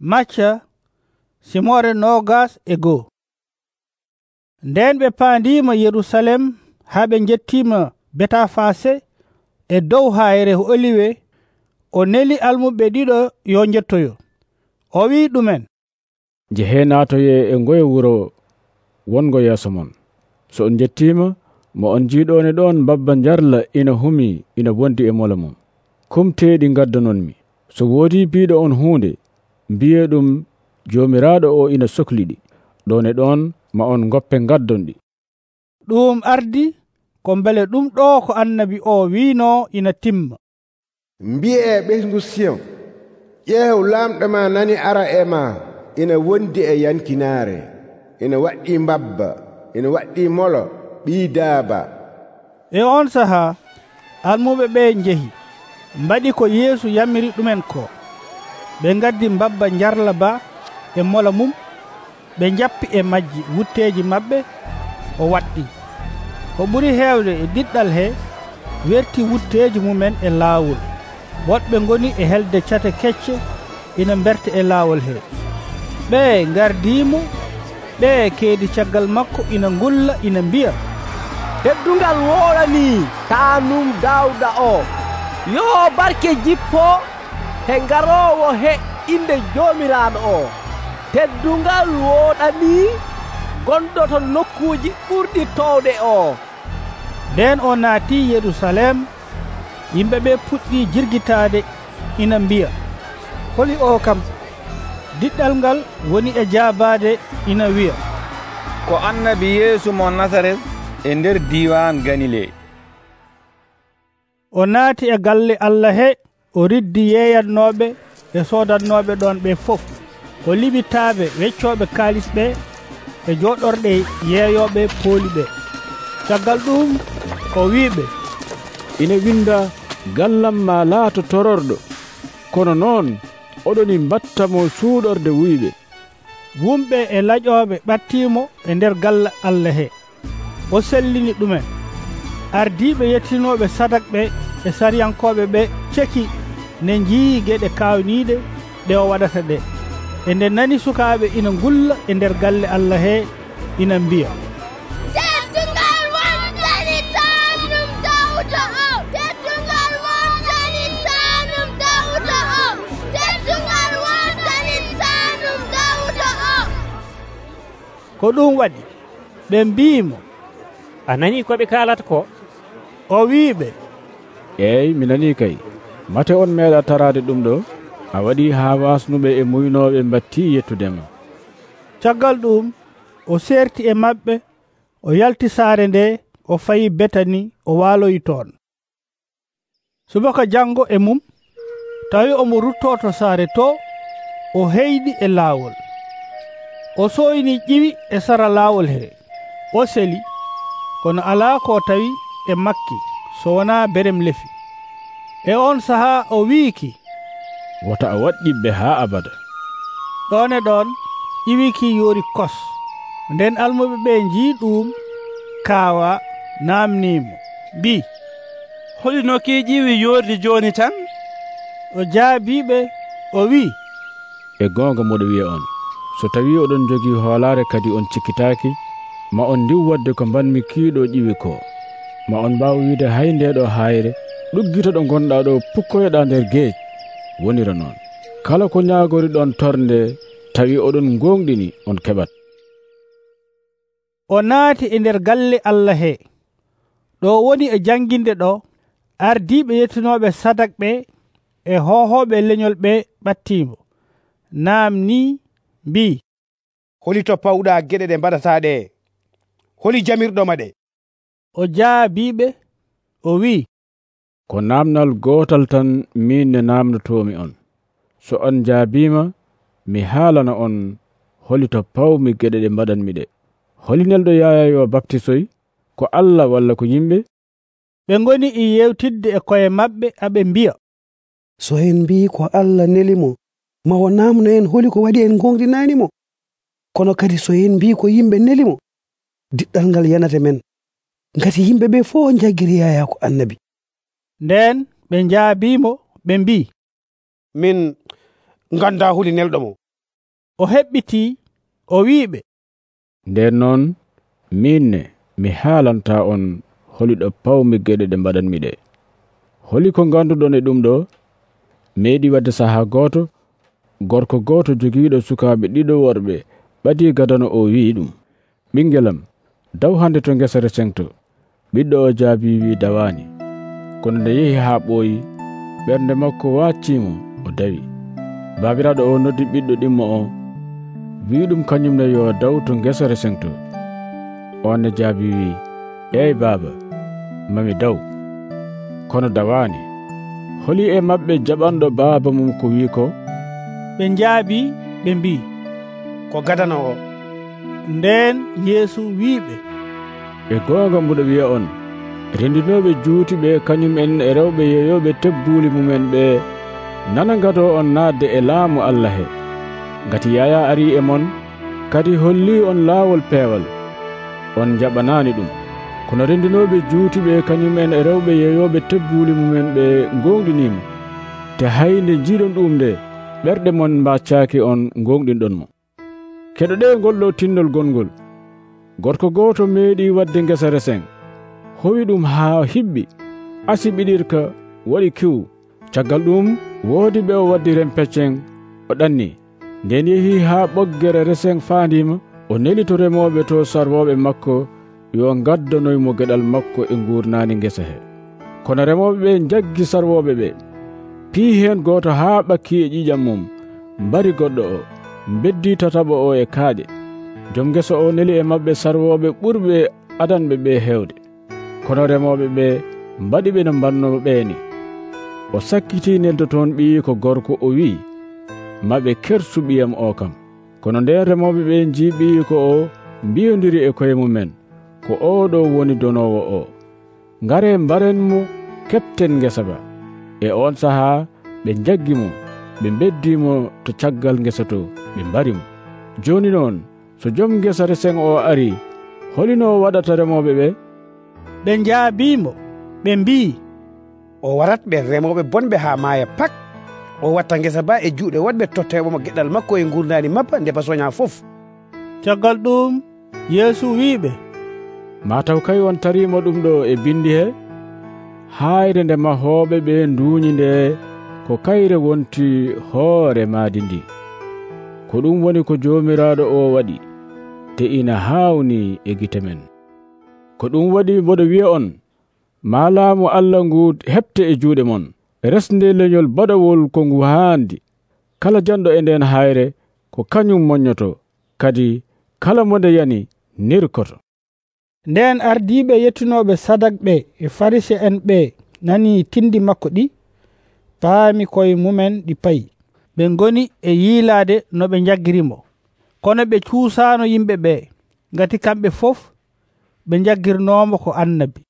macca simore nogas e goo nden ɓe paandima yerusalem haa ɓe jettima betafase e dow hayre oliwe o neli almuɓe ɗiɗo yo jettoyo o wi ɗumen. Jehe natoye e ngoye wuro wongo yeeso mon. So on jettima mo on jiiɗone ɗon babba jarla ina humi ina wondi e mola mum. Kumteɗi gaddanonmi so woodi biɗo on hunde mbiye ɗum jomiraɗo o ina sohliɗi ɗon e ɗon ma on goppe gaddonɗi ɗum ardi ko beele ɗum ɗo ko annabi o wino ina timma. Mbi'e ɓesgu siyon ƴeew lamɗo ma nani ara e ma ina wondi e yankinaare ina waɗɗi mbabba ina waɗɗi molo ɓii daaba e on sahaa almuɓe ɓe njehi mbaɗi ko yeesu yamiri ɗumen ko. ɓe gaddi mbabba jarla ba e mola mum ɓe jappi e majji wutteji maɓɓe o waɗɗi. Ko ɓuri heewde e ɗiɗɗal he werti wutteji mumen e laawol. Woɗɓe goni e helde cate kecce ina mberte e laawol he. Ɓe gardimo ɓe keedi caggal makko ina gulla ina mbiya. Teddungal woɗani ta num dawda o. Yo barke jippo! he garowo he inde joomiraaɗo o. Teddungal woɗani gonɗo to nokkuji ɓurɗi towɗe o. Nden o naati yerusalem yimɓe ɓe puɗɗi jirguitade ina mbiya. Holi o kam diɗɗal ngal woni e jabade ina wiya. Ko annabi yeesu mo nasaret e nder diwan ganile o naati e galle allah he o riddi yeeyannoɓe e sodannoɓe ɗon ɓe fof. O liɓitaaɓe weccoɓe kaalis ɓe e jooɗorɗe yeeyoɓe pooli ɓe. Caggal ɗum o wiɓe ina winda gallam ma laato tororɗo kono noon oɗoni mbattamo suuɗorde wuyɓe wumɓe e laƴoɓe ɓattimo e nder galla allah he. O sellini ɗumen ardiɓe yettinoɓe sadak ɓe e sariyankoɓe ɓe ceki. ne jii geɗe kawniɗe ɗe o waɗata ɗe. E nde nani sukaɓe ina gulla e nder galle allah he ina mbiya. Ko ɗum waɗi ɓe mbimo a nani koɓe kalata ko? O wiɓe eyi mi nani kay. mate on meeɗa tarade ɗum ɗo a waɗi ha wasnuɓe e muynoɓe batti yettudema caggal ɗum o serti e maɓɓe o yalti saare nde o fayi betani o waaloyi toon. Subaka jango e mum tawi omo ruttoto saare to o heyɗi e laawol. O soyni ƴiwi e sara laawol he. O seli kono alaa ko tawi e makki so wona berem lefi. e on saha o wiiki? Wota a waɗɗiɓɓe haa abada. Ɗon e ɗon ƴiwiki yoori kos. Nden almuɓe ɓe njii ɗum kaawa naamniimo. Mbi hoɗinoki ƴiwi yoordi jooni tan? O jaabiɓe o wi'i. E goonga moɗo wiya on. So tawi oɗon jogii hoolaare kadi on cikkitaaki ma on ndiw wadde ko mbanmi kiiɗo ƴiwi ko ma on mbaawa wiide hay ndeɗo hayre ɗuggito ɗo gonɗa ɗo pukkoyoɗa nder geej wonira noon. Kala ko ñagori ɗon torde tawi oɗon gonɗini on keɓat. O naati e nder galle allah he. Ɗo woni e jannginde ɗo ardiɓe yettunoɓe sadak ɓe e hohoɓe leñol ɓe ɓattimo namni mbi. Holi to pawɗa geɗe ɗe mbaɗata ɗe. Holi jamirɗoma ɗe o jaabiɓe o wi'i. ko namnal gotal tan min ne namnotomi on. So on jaabima mi haalana on holito pawmi geɗe ɗe mbaɗanmi ɗe. Holinelɗo yayayo baptisoy ko allah walla ko yimɓe? Ɓe goni e yewtidde e koye maɓɓe aɓe mbiya. So en mbi ko allah nelimo ma o namno en holi ko waɗi en gonɗinanimo kono kadi so en mbi ko yimɓe nelimo? Diɗɗal ngal yanata men. Ngati yimɓe ɓe fof jaggiri yaya ko annabi. nden ɓe njaabimo ɓe mbi min ganda huli nelɗo mo. O heɓɓiti o wiɓe nden noon minne mi haalanta on holiɗo pawmi geɗe ɗe mbaɗanmi ɗe. Holi ko ganduɗon e ɗum ɗo meeɗi wadde saha gooto gorko gooto jogiiɗo sukaaɓe ɗiɗo worɓe ɓadi gadano o wi'i ɗum. Ɓingelam daw hannde to gesere sengto ɓiɗɗo o jaabi wi dawani kono nde yehi haa ɓooyi ɓernde makko waccimo o dawi. Baabiraɗo o noddi ɓiɗɗo ɗimmo o wi ɗum kañumne yo daw to gesore sengto. On ne jaabi wi eyi baaba mami daw kono dawani holi e maɓɓe jaɓanɗo baaba mum ko wi ko? Ɓe njaabi ɓe mbi ko gadana o nden yeesu wiɓe e goonga mbuɗo wiya on rendinoɓe juutuɓe kañum'en e rewɓe yeeyoɓe tebbuuli mumen ɓe. Nana gado on naatde e laamu allah he. Ngati yaya ari e mon kadi holli on laawol peewal. On jaɓanaani ɗum. Kono renndinooɓe juutuɓe kañumen e rewɓe yeeyooɓe tebbuuli mumen ɓe gonɗiniimo te hay nde njiiɗon ɗum nde ɓerɗe mon mbaccaaki on gonɗinɗon mo. Keɗo ɗe ngol ɗo tinnol gongol. Gorko gooto meeɗi waɗde ngesa resen howi ɗum haa hiɓɓi asiɓiɗirka waɗi kiw. Caggal ɗum woodi ɓe o waddi rempeccen o ɗanni. Nden yehi haa ɓoggere resen faandima o neli to remoɓe to sarwoɓe makko yo gaddanoymo geɗal makko e gurnani ngesa he kono remoɓe ɓe jaggi sarwoɓe ɓe. Pii heen gooto haa ɓakki e ƴiƴam mum. Mbari goɗɗo o beddi tataɓo o e kaaƴe. Jom ngesa o neli e maɓɓe sarwoɓe ɓurɓe adanɓe ɓe heewde. kono remoɓe ɓe mbaɗi ɓe no mbannomo ɓeeni o sakkiti neldo toon ɓiyi ko gorko o wi'i maɓe kersu ɓiyam o kam. Kono nden remoɓe ɓe jii ɓiyi ko o mbiyodiri e koye mumen ko oɗo woni donowo o. Ngare mbaren mo kepten ngesa ba e on sahaa ɓe jaggi mo ɓe beddimo to caggal ngesa to ɓe mbari mo joni noon so joom ngesa resen o ari holino waɗata remoɓe ɓe ɓe jaabimo ɓe mbi'i o warat ɓe remoɓe bonɓe ha maaya pak o watta gesa ba e juuɗe wonɓe tottewoma geɗal makko e gurdani mappa nde basoña fof. Caggal ɗum yeesu wiɓe mataw kay on tarima ɗum ɗo e bindi he? Hayre nde mahoɓe ɓe duuñi nde ko kayre wonti hoore maadi ndi. Ko ɗum woni ko jomiraɗo o waɗi te ina hawni e gite men. ko ɗum waɗi mboɗo wiya on ma laamu allah ngu heɓte e juuɗe mon. E Resde leñol baɗowol ko ngu haandi. Kala janɗo e nden hayre ko kañum moññoto. Kadi kala mo nde yani nirkoto. Nden ardiɓe yettunoɓe sadak ɓe e farise en ɓe nani tindi makko ɗi? Paami koye mumen ɗi payi. Ɓe ngoni e yiilade no ɓe jaggirimo kono ɓe cuusano yimɓe ɓe ngati kamɓe fof ɓe jaggirnomo ko annabi